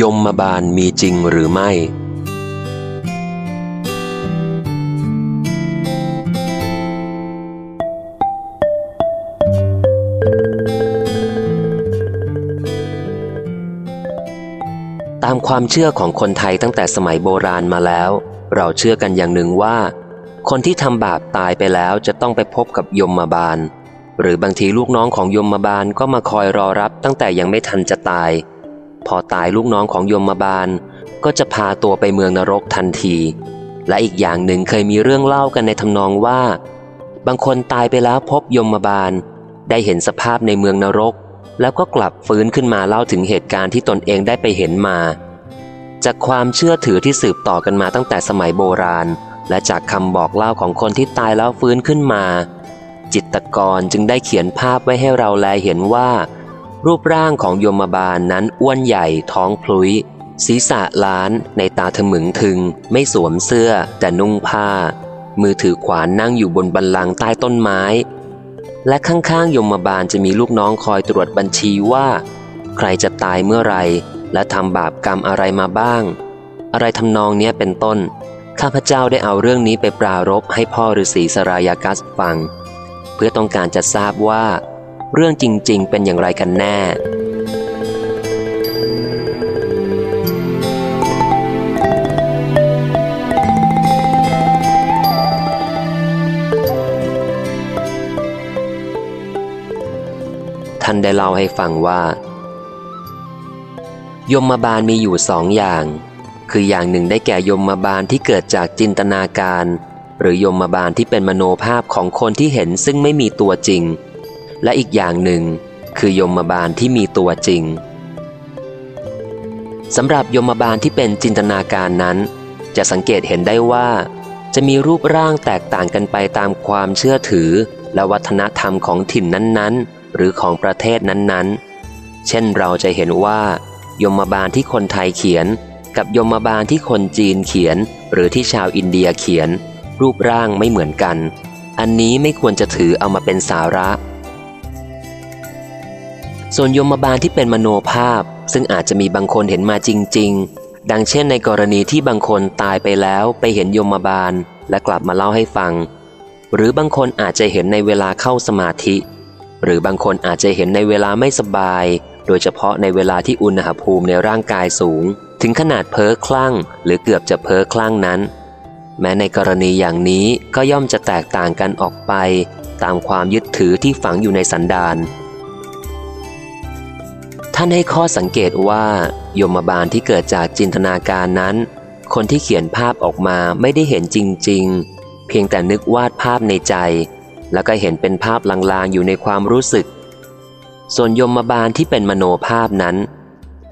ยมมาบาลมีจริงหรือไม่ ตามความเชื่อของคนไทยตั้งแต่สมัยโบราณมาแล้ว เราเชื่อกันอย่างหนึ่งว่า คนที่ทำบาปตายไปแล้วจะต้องไปพบกับยมมาบาล หรือบางทีลูกน้องของยมมาบาลก็มาคอยรอรับตั้งแต่ยังไม่ทันจะตาย พอตายลูกน้องของยมมาบาล ก็จะพาตัวไปเมืองนรกทันที และอีกอย่างหนึ่งเคยมีเรื่องเล่ากันในทำนองว่า บางคนตายไปแล้วพบยมมาบาล ได้เห็นสภาพในเมืองนรก แล้วก็กลับฟื้นขึ้นมาเล่าถึงเหตุการณ์ที่ตนเองได้ไปเห็นมา จากความเชื่อถือที่สืบต่อกันมาตั้งแต่สมัยโบราณ และจากคำบอกเล่าของคนที่ตายแล้วฟื้นขึ้นมา จิตรกรจึงได้เขียนภาพไว้ให้เราแลเห็นว่า รูปร่างของโยมบาลนั้นอ้วนใหญ่ท้องพลุยศีรษะล้านในตาถมึงถึง ไม่สวมเสื้อแต่นุ่งผ้า มือถือขวานนั่งอยู่บนบันลังใต้ต้นไม้ และข้างๆยมบาลจะมีลูกน้องคอยตรวจบัญชีว่า ใครจะตายเมื่อไร และทำบาปกรรมอะไรมาบ้าง อะไรทำนองเนี้ยเป็นต้น ข้าพเจ้าได้เอาเรื่องนี้ไปปรารบให้พ่อฤาษีสรายากัสฟัง เพื่อต้องการจะทราบว่า เรื่องจริง ๆ เป็นอย่างไรกันแน่ ท่านได้เล่าให้ฟังว่า ยมมาบาลมีอยู่สองอย่าง คืออย่างหนึ่งได้แก่ยมมาบาลที่เกิดจากจินตนาการ หรือยมมาบาลที่เป็นมโนภาพของคนที่เห็นซึ่งไม่มีตัวจริง และอีกอย่างหนึ่ง คือยมบาลที่มีตัวจริงสำหรับยมบาลที่เป็นจินตนาการนั้น จะสังเกตเห็นได้ว่า จะมีรูปร่างแตกต่างกันไปตามความเชื่อถือ และวัฒนธรรมของถิ่นนั้นๆ หรือของประเทศนั้นๆ เช่นเราจะเห็นว่า ยมบาลที่คนไทยเขียน กับยมบาลที่คนจีนเขียน หรือที่ชาวอินเดียเขียน รูปร่างไม่เหมือนกัน อันนี้ไม่ควรจะถือเอามาเป็นสาระ ส่วนยมบาลที่เป็นมโนภาพ ซึ่งอาจจะมีบางคนเห็นมาจริง ๆ ดังเช่นในกรณีที่บางคนตายไปแล้วไปเห็นยมบาลและกลับมาเล่าให้ฟัง หรือบางคนอาจจะเห็นในเวลาเข้าสมาธิ หรือบางคนอาจจะเห็นในเวลาไม่สบาย โดยเฉพาะในเวลาที่อุณหภูมิในร่างกายสูง ถึงขนาดเพ้อคลั่ง หรือเกือบจะเพ้อคลั่งนั้น แม้ในกรณีอย่างนี้ก็ย่อมจะแตกต่างกันออกไป ตามความยึดถือที่ฝังอยู่ในสันดาน ท่านให้ข้อสังเกตว่า ยมบาลที่เกิดจากจินตนาการนั้น คนที่เขียนภาพออกมาไม่ได้เห็นจริง ๆ เพียงแต่นึกวาดภาพในใจ แล้วก็เห็นเป็นภาพลางๆอยู่ในความรู้สึก ส่วนยมบาลที่เป็นมโนภาพนั้น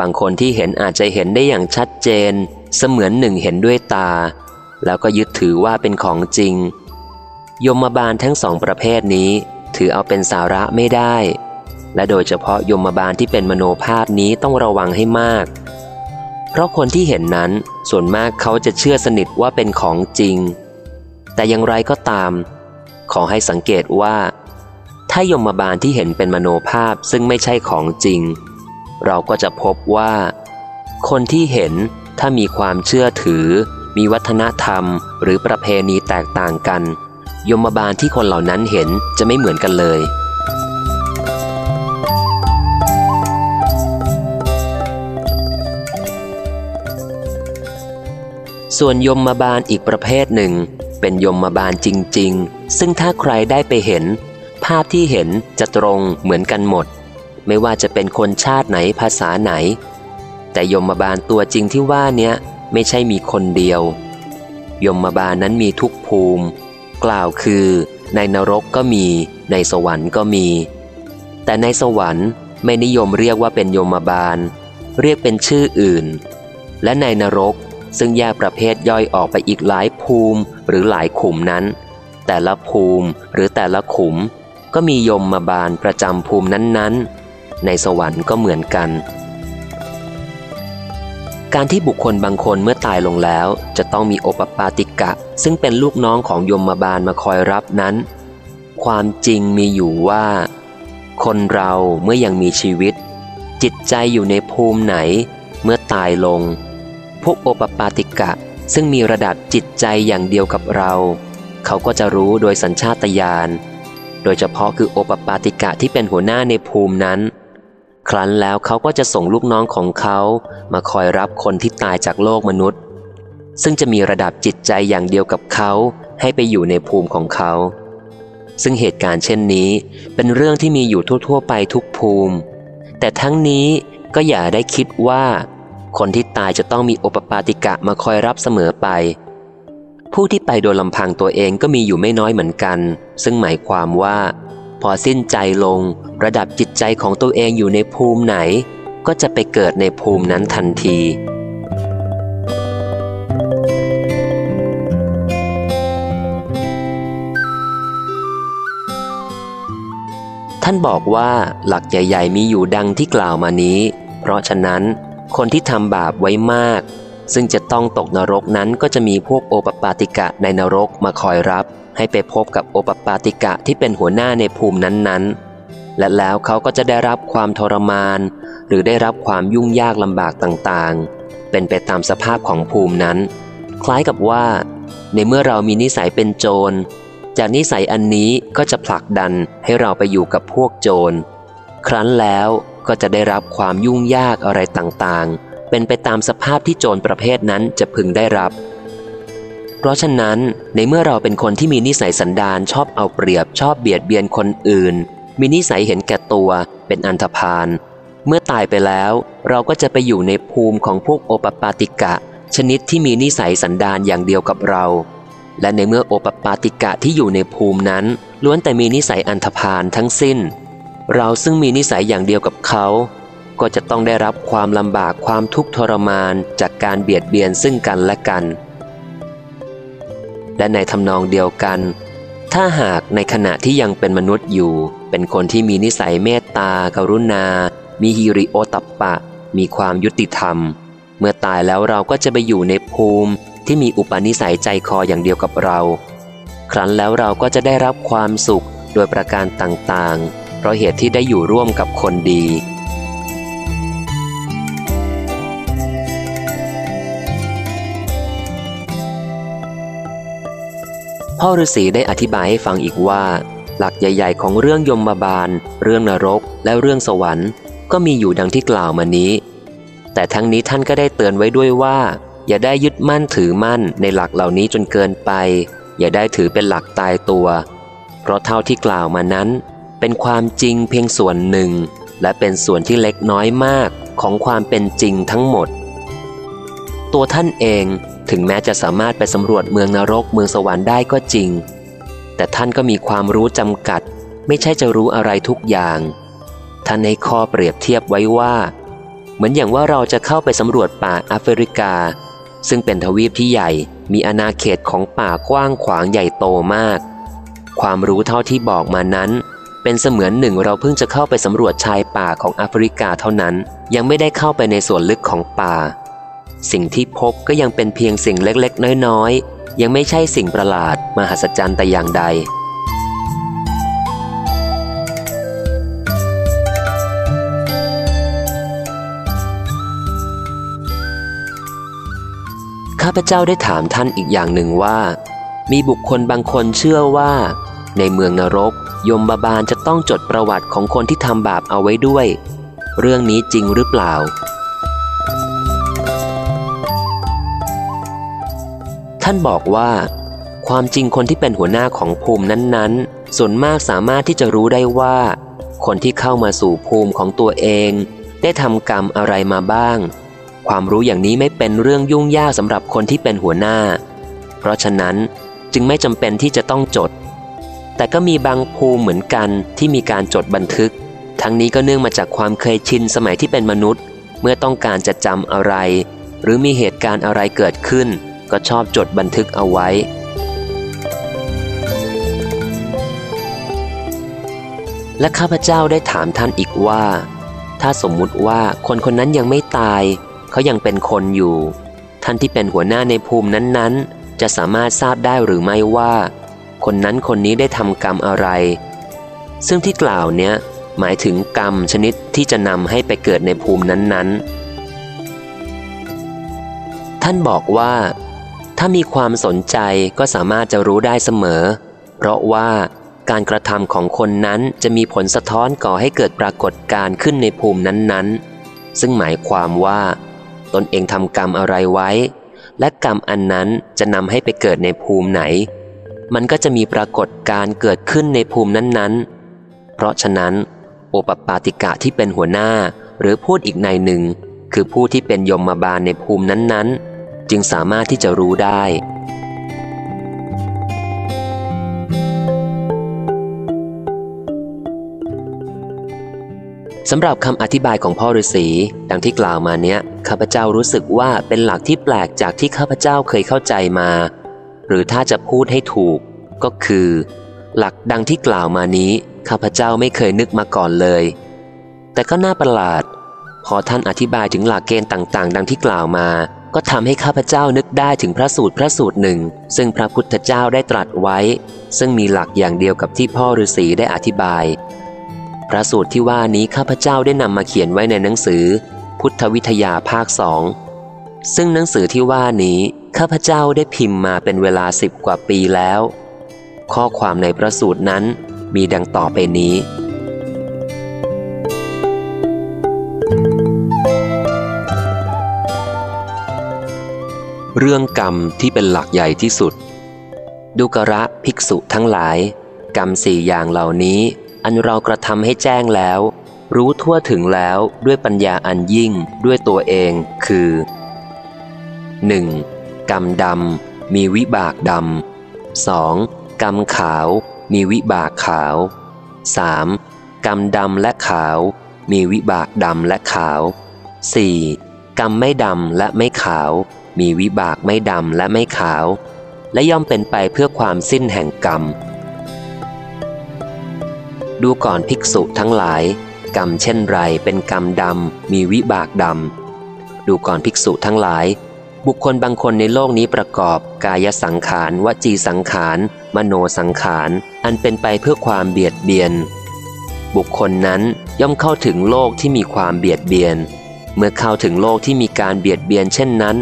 บางคนที่เห็นอาจจะเห็นได้อย่างชัดเจน เสมือนหนึ่งเห็นด้วยตา แล้วก็ยึดถือว่าเป็นของจริง ยมบาลทั้งสองประเภทนี้ถือเอาเป็นสาระไม่ได้ และโดยเฉพาะยมบาลที่เป็นมโนภาพนี้ต้องระวังให้มาก เพราะคนที่เห็นนั้นส่วนมากเขาจะเชื่อสนิทว่าเป็นของจริง แต่อย่างไรก็ตาม ขอให้สังเกตว่า ถ้ายมบาลที่เห็นเป็นมโนภาพซึ่งไม่ใช่ของจริง เราก็จะพบว่า คนที่เห็นถ้ามีความเชื่อถือ มีวัฒนธรรม หรือประเพณีแตกต่างกัน ยมบาลที่คนเหล่านั้นเห็นจะไม่เหมือนกันเลย ส่วนยมมาบาลอีกประเภทหนึ่ง เป็นยมมาบาลจริง ๆ ซึ่งถ้าใครได้ไปเห็น ภาพที่เห็นจะตรงเหมือนกันหมด ไม่ว่าจะเป็นคนชาติไหนภาษาไหน แต่ยมมาบาลตัวจริงที่ว่าเนี้ยไม่ใช่มีคนเดียว ยมมาบาลนั้นมีทุกภูมิ กล่าวคือ ในนรกก็มี ในสวรรค์ก็มี แต่ในสวรรค์ไม่นิยมเรียกว่าเป็นยมบาล เรียกเป็นชื่ออื่น และในนรก ซึ่งแยกประเภทย่อยออกไปอีกหลายภูมิหรือหลายขุมนั้น แต่ละภูมิหรือแต่ละขุม ก็มียมมาบาลประจำภูมินั้นๆ ในสวรรค์ก็เหมือนกัน การที่บุคคลบางคนเมื่อตายลงแล้ว จะต้องมีโอปปาติกะ ซึ่งเป็นลูกน้องของยมมาบาลมาคอยรับนั้น ความจริงมีอยู่ว่า คนเราเมื่อยังมีชีวิต จิตใจอยู่ในภูมิไหน เมื่อตายลง พวกโอปปาติกะ ซึ่งมีระดับจิตใจอย่างเดียวกับเรา เขาก็จะรู้โดยสัญชาตญาณ โดยเฉพาะคือโอปปาติกะที่เป็นหัวหน้าในภูมินั้น ครั้นแล้วเขาก็จะส่งลูกน้องของเขามาคอยรับคนที่ตายจากโลกมนุษย์ ซึ่งจะมีระดับจิตใจอย่างเดียวกับเขาให้ไปอยู่ในภูมิของเขา ซึ่งเหตุการณ์เช่นนี้เป็นเรื่องที่มีอยู่ทั่ว ๆ ไปทุกภูมิ แต่ทั้งนี้ก็อย่าได้คิดว่า คนที่ตายจะต้องมีโอปปาติกะมาคอยรับเสมอไป ผู้ที่ไปโดยลำพังตัวเองก็มีอยู่ไม่น้อยเหมือนกัน ซึ่งหมายความว่า พอสิ้นใจลง ระดับจิตใจของตัวเองอยู่ในภูมิไหน ก็จะไปเกิดในภูมินั้นทันทีท่านบอกว่าหลักใหญ่ ๆ มีอยู่ดังที่กล่าวมานี้ เพราะฉะนั้น คนที่ทำบาปไว้มาก ซึ่งจะต้องตกนรกนั้นก็จะมีพวกโอปปาติกะในนรกมาคอยรับ ให้ไปพบกับโอปปาติกะที่เป็นหัวหน้าในภูมินั้นๆ และแล้วเขาก็จะได้รับความทรมาน หรือได้รับความยุ่งยากลำบากต่างๆ เป็นไปตามสภาพของภูมินั้น คล้ายกับว่า ในเมื่อเรามีนิสัยเป็นโจร จากนิสัยอันนี้ก็จะผลักดันให้เราไปอยู่กับพวกโจร ครั้นแล้ว ก็จะได้รับความยุ่งยากอะไรต่างๆ เป็นไปตามสภาพที่โจรประเภทนั้นจะพึงได้รับ เพราะฉะนั้นในเมื่อเราเป็นคนที่มีนิสัยสันดานชอบเอาเปรียบชอบเบียดเบียนคนอื่น มีนิสัยเห็นแก่ตัว เป็นอันธพาลเมื่อตายไปแล้วเราก็จะไปอยู่ในภูมิของพวกโอปปาติกะ ชนิดที่มีนิสัยสันดานอย่างเดียวกับเรา และในเมื่อโอปปาติกะที่อยู่ในภูมินั้น ล้วนแต่มีนิสัยอันธพาลทั้งสิ้น เราซึ่งมีนิสัยอย่างเดียวกับเขา ก็จะต้องได้รับความลำบากความทุกข์ทรมานจากการเบียดเบียนซึ่งกันและกัน และในทำนองเดียวกัน ถ้าหากในขณะที่ยังเป็นมนุษย์อยู่ เป็นคนที่มีนิสัยเมตตา กรุณา มีฮิริโอตัปปะ มีความยุติธรรม เมื่อตายแล้วเราก็จะไปอยู่ในภูมิที่มีอุปนิสัยใจคออย่างเดียวกับเรา ครั้นแล้วเราก็จะได้รับความสุขโดยประการต่างๆ เพราะเหตุที่ได้อยู่ร่วมกับคนดี พ่อฤาษีได้อธิบายให้ฟังอีกว่า หลักใหญ่ ๆ ของเรื่องยมบาล เรื่องนรก และเรื่องสวรรค์ ก็มีอยู่ดังที่กล่าวมานี้ แต่ทั้งนี้ท่านก็ได้เตือนไว้ด้วยว่า อย่าได้ยึดมั่นถือมั่นในหลักเหล่านี้จนเกินไป อย่าได้ถือเป็นหลักตายตัว เพราะเท่าที่กล่าวมานั้น เป็นความจริงเพียงส่วนหนึ่ง และเป็นส่วนที่เล็กน้อยมากของความเป็นจริงทั้งหมด ตัวท่านเองถึงแม้จะสามารถไปสำรวจเมืองนรกเมืองสวรรค์ได้ก็จริง แต่ท่านก็มีความรู้จำกัด ไม่ใช่จะรู้อะไรทุกอย่าง ท่านให้ข้อเปรียบเทียบไว้ว่า เหมือนอย่างว่าเราจะเข้าไปสำรวจป่าแอฟริกา ซึ่งเป็นทวีปที่ใหญ่มีอาณาเขตของป่ากว้างขวางใหญ่โตมาก ความรู้เท่าที่บอกมานั้น เป็นเสมือนหนึ่งเราเพิ่งจะเข้าไปสำรวจชายป่าของแอฟริกาเท่านั้น ยังไม่ได้เข้าไปในส่วนลึกของป่า สิ่งที่พบก็ยังเป็นเพียงสิ่งเล็กๆ น้อยๆ ยังไม่ใช่สิ่งประหลาด มหัศจรรย์แต่อย่างใดข้าพเจ้าได้ถามท่านอีกอย่างหนึ่งว่า มีบุคคลบางคนเชื่อว่า ในเมืองนรก ยมบาบาลจะต้องจดประวัติของคนที่ทำบาปเอาไว้ด้วย เรื่องนี้จริงหรือเปล่า ท่านบอกว่า ความจริงคนที่เป็นหัวหน้าของภูมินั้นๆ ส่วนมากสามารถที่จะรู้ได้ว่า คนที่เข้ามาสู่ภูมิของตัวเอง ได้ทำกรรมอะไรมาบ้าง ความรู้อย่างนี้ไม่เป็นเรื่องยุ่งยากสำหรับคนที่เป็นหัวหน้า เพราะฉะนั้นจึงไม่จำเป็นที่จะต้องจด แต่ก็มีบางภูมิเหมือนกันที่มีการจดบันทึก ทั้งนี้ก็เนื่องมาจากความเคยชินสมัยที่เป็นมนุษย์ เมื่อต้องการจะจำอะไร หรือมีเหตุการณ์อะไรเกิดขึ้น ก็ชอบจดบันทึกเอาไว้ และข้าพเจ้าได้ถามท่านอีกว่า ถ้าสมมุติว่าคนคนนั้นยังไม่ตาย เขายังเป็นคนอยู่ ท่านที่เป็นหัวหน้าในภูมินั้นๆ จะสามารถทราบได้หรือไม่ว่า คนนั้นคนนี้ได้ทำกรรมอะไร ซึ่งที่กล่าวเนี้ยหมายถึงกรรมชนิดที่จะนำให้ไปเกิดในภูมินั้นๆ ท่านบอกว่า ถ้ามีความสนใจก็สามารถจะรู้ได้เสมอ เพราะว่าการกระทำของคนนั้นจะมีผลสะท้อนก่อให้เกิดปรากฏการขึ้นในภูมินั้นๆ ซึ่งหมายความว่า ตนเองทำกรรมอะไรไว้ และกรรมอันนั้นจะนำให้ไปเกิดในภูมิไหน มันก็จะมีปรากฏการเกิดขึ้นในภูมินั้นๆ เพราะฉะนั้น โอปปาติกะที่เป็นหัวหน้า หรือพูดอีกในหนึ่ง คือผู้ที่เป็นยมมาบาลในภูมินั้นๆ จึงสามารถที่จะรู้ได้สำหรับคำอธิบายของพ่อฤาษีดังที่กล่าวมาเนี้ยข้าพเจ้ารู้สึกว่าเป็นหลักที่แปลกจากที่ข้าพเจ้าเคยเข้าใจมา หรือถ้าจะพูดให้ถูก ก็คือ หลักดังที่กล่าวมานี้ข้าพเจ้าไม่เคยนึกมาก่อนเลย แต่ก็น่าประหลาด พอท่านอธิบายถึงหลักเกณฑ์ต่าง ๆ ดังที่กล่าวมา ก็ทำให้ข้าพเจ้านึกได้ถึงพระสูตรพระสูตรหนึ่ง ซึ่งพระพุทธเจ้าได้ตรัสไว้ ซึ่งมีหลักอย่างเดียวกับที่พ่อฤาษีได้อธิบาย พระสูตรที่ว่านี้ข้าพเจ้าได้นำมาเขียนไว้ในหนังสือ พุทธวิทยาภาคสองซึ่งหนังสือที่ว่านี้ ข้าพเจ้าได้พิมพ์มาเป็นเวลาสิบกว่าปีแล้ว ข้อความในพระสูตรนั้นมีดังต่อไปนี้ เรื่องกรรมที่เป็นหลักใหญ่ที่สุด ดุกระภิกษุทั้งหลาย กรรมสี่อย่างเหล่านี้ อันเรากระทำให้แจ้งแล้ว รู้ทั่วถึงแล้วด้วยปัญญาอันยิ่งด้วยตัวเองคือ 1. กรรมดำมีวิบากดำ 2. กรรมขาว มีวิบากขาว 3. กรรมดำและขาว มีวิบากดำและขาว 4. กรรมไม่ดำและไม่ขาว มีวิบากไม่ดำและไม่ขาว และย่อมเป็นไปเพื่อความสิ้นแห่งกรรม ดูก่อนภิกษุทั้งหลาย กรรมเช่นไรเป็นกรรมดำมีวิบากดำดูก่อนภิกษุทั้งหลาย บุคคลบางคนในโลกนี้ประกอบกายสังขาร วจีสังขาร มโนสังขาร อันเป็นไปเพื่อความเบียดเบียน บุคคลนั้นย่อมเข้าถึงโลกที่มีความเบียดเบียน เมื่อเข้าถึงโลกที่มีการเบียดเบียนเช่นนั้น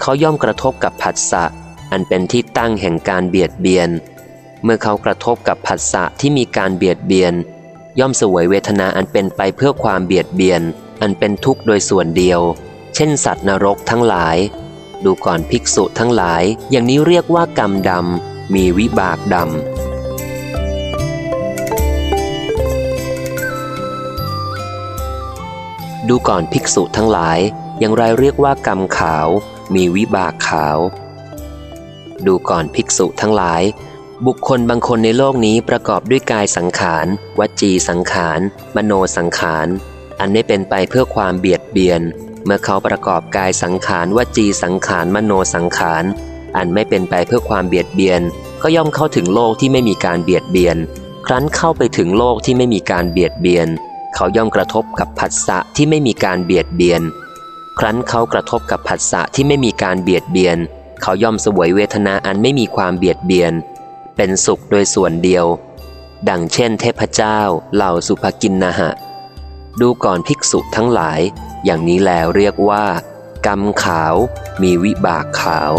เขาย่อมกระทบกับผัสสะอันเป็นที่ตั้งแห่งการเบียดเบียน เมื่อเขากระทบกับผัสสะที่มีการเบียดเบียน ย่อมสวยเวทนาอันเป็นไปเพื่อความเบียดเบียน อันเป็นทุกข์โดยส่วนเดียว เช่นสัตว์นรกทั้งหลาย ดูก่อนภิกษุทั้งหลาย อย่างนี้เรียกว่ากรรมดำ มีวิบากดำดูก่อนภิกษุทั้งหลาย อย่างไรเรียกว่ากรรมขาว มีวิบากขาว ดูก่อนภิกษุทั้งหลาย บุคคลบางคนในโลกนี้ประกอบด้วยกายสังขาร วจีสังขาร มโนสังขาร อันไม่เป็นไปเพื่อความเบียดเบียน เมื่อเขาประกอบกายสังขารวจีสังขารมโนสังขาร อันไม่เป็นไปเพื่อความเบียดเบียน ก็ย่อมเข้าถึงโลกที่ไม่มีการเบียดเบียน ครั้นเข้าไปถึงโลกที่ไม่มีการเบียดเบียน เขาย่อมกระทบกับผัสสะที่ไม่มีการเบียดเบียน ครั้นเขากระทบกับผัสสะที่ไม่มีการเบียดเบียน เขาย่อมสวยเวทนาอันไม่มีความเบียดเบียน เป็นสุขโดยส่วนเดียว ดังเช่น เทพเจ้าเหล่าสุภกินนะหะ ดูก่อนภิกษุทั้งหลาย อย่างนี้แล้วเรียกว่า กรรมขาวมีวิบากขาว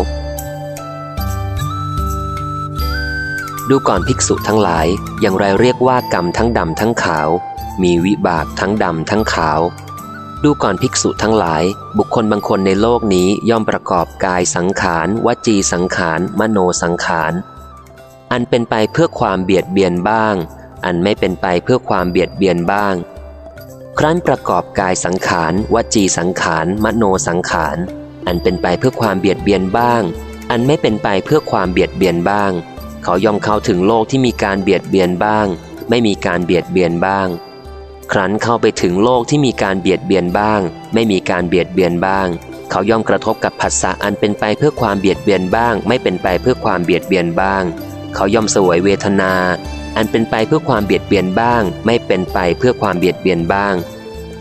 ดูก่อนภิกษุทั้งหลายอย่างไรเรียกว่ากรรมทั้งดำทั้งขาว มีวิบากทั้งดำทั้งขาว ดูก่อนภิกษุทั้งหลาย บุคคลบางคนในโลกนี้ย่อมประกอบกายสังขาร วจีสังขาร มโนสังขารอันเป็นไปเพื่อความเบียดเบียนบ้าง อันไม่เป็นไปเพื่อความเบียดเบียนบ้าง ครั้นประกอบกายสังขาร วจีสังขาร มโนสังขาร อันเป็นไปเพื่อความเบียดเบียนบ้าง อันไม่เป็นไปเพื่อความเบียดเบียนบ้าง เขายอมเข้าถึงโลกที่มีการเบียดเบียนบ้าง ไม่มีการเบียดเบียนบ้าง ครั้นเข้าไปถึงโลกที่มีการเบียดเบียนบ้าง ไม่มีการเบียดเบียนบ้าง เขาย่อมกระทบกับผัสสะอันเป็นไปเพื่อความเบียดเบียนบ้าง ไม่เป็นไปเพื่อความเบียดเบียนบ้าง เขาย่อมสวยเวทนา อันเป็นไปเพื่อความเบียดเบียนบ้าง ไม่เป็นไปเพื่อความเบียดเบียนบ้าง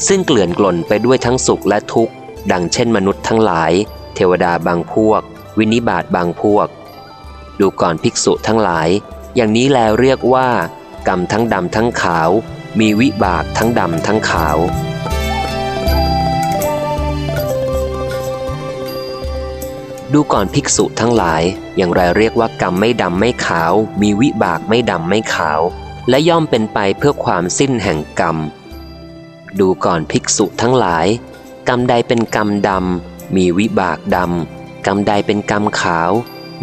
ซึ่งเกลื่อนกล่นไปด้วยทั้งสุขและทุกข์ ดังเช่นมนุษย์ทั้งหลาย เทวดาบางพวก วินิบาตบางพวก ดูก่อนภิกษุทั้งหลาย อย่างนี้แล้วเรียกว่า กรรมทั้งดำทั้งขาว มีวิบากทั้งดำทั้งขาว ดูก่อนภิกษุทั้งหลาย อย่างไรเรียกว่ากรรมไม่ดำไม่ขาว มีวิบากไม่ดำไม่ขาว และย่อมเป็นไปเพื่อความสิ้นแห่งกรรม ดูก่อนภิกษุทั้งหลาย กรรมใดเป็นกรรมดำมีวิบากดำกรรมใดเป็นกรรมขาว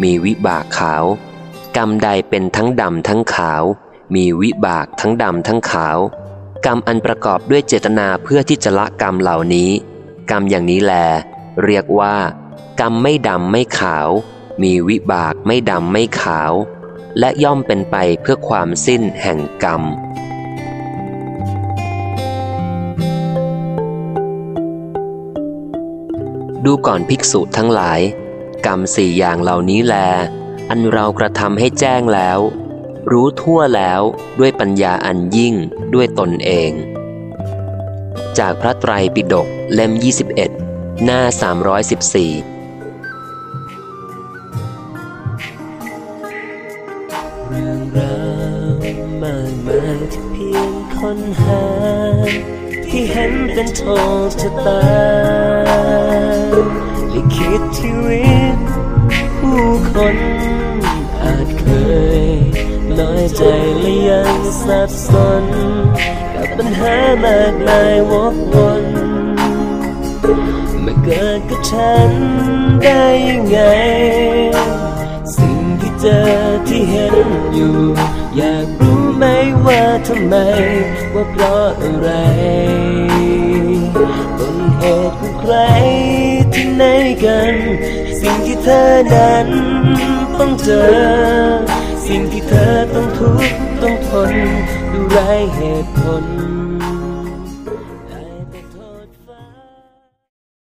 มีวิบากขาว กรรมใดเป็นทั้งดำทั้งขาว มีวิบากทั้งดำทั้งขาว กรรมอันประกอบด้วยเจตนาเพื่อที่จะละกรรมเหล่านี้ กรรมอย่างนี้แล เรียกว่า กรรมไม่ดำไม่ขาว มีวิบากไม่ดำไม่ขาว และย่อมเป็นไปเพื่อความสิ้นแห่งกรรม ดูก่อนภิกษุทั้งหลาย กรรมสี่อย่างเหล่านี้แล อันเรากระทำให้แจ้งแล้ว รู้ทั่วแล้วด้วยปัญญาอันยิ่งด้วยตนเอง จากพระไตรปิฎกเล่ม 21 หน้า 314 เห็นเป็นโทษชะตาลิขิตชีวิตผู้คนอาจเคยน้อยใจและยังสับสน กับปัญหามากมายวกวนมาเกิดกับฉันได้ยังไง สิ่งที่เจอที่เห็นอยู่ อยากรู้ไหมว่าทำไม ว่าเพราะอะไร ไรที่ไหนกัน สิ่งที่เธอนั้นต้องเจอ สิ่งที่เธอต้องทุกข์ต้องทนดูไรเหตุผล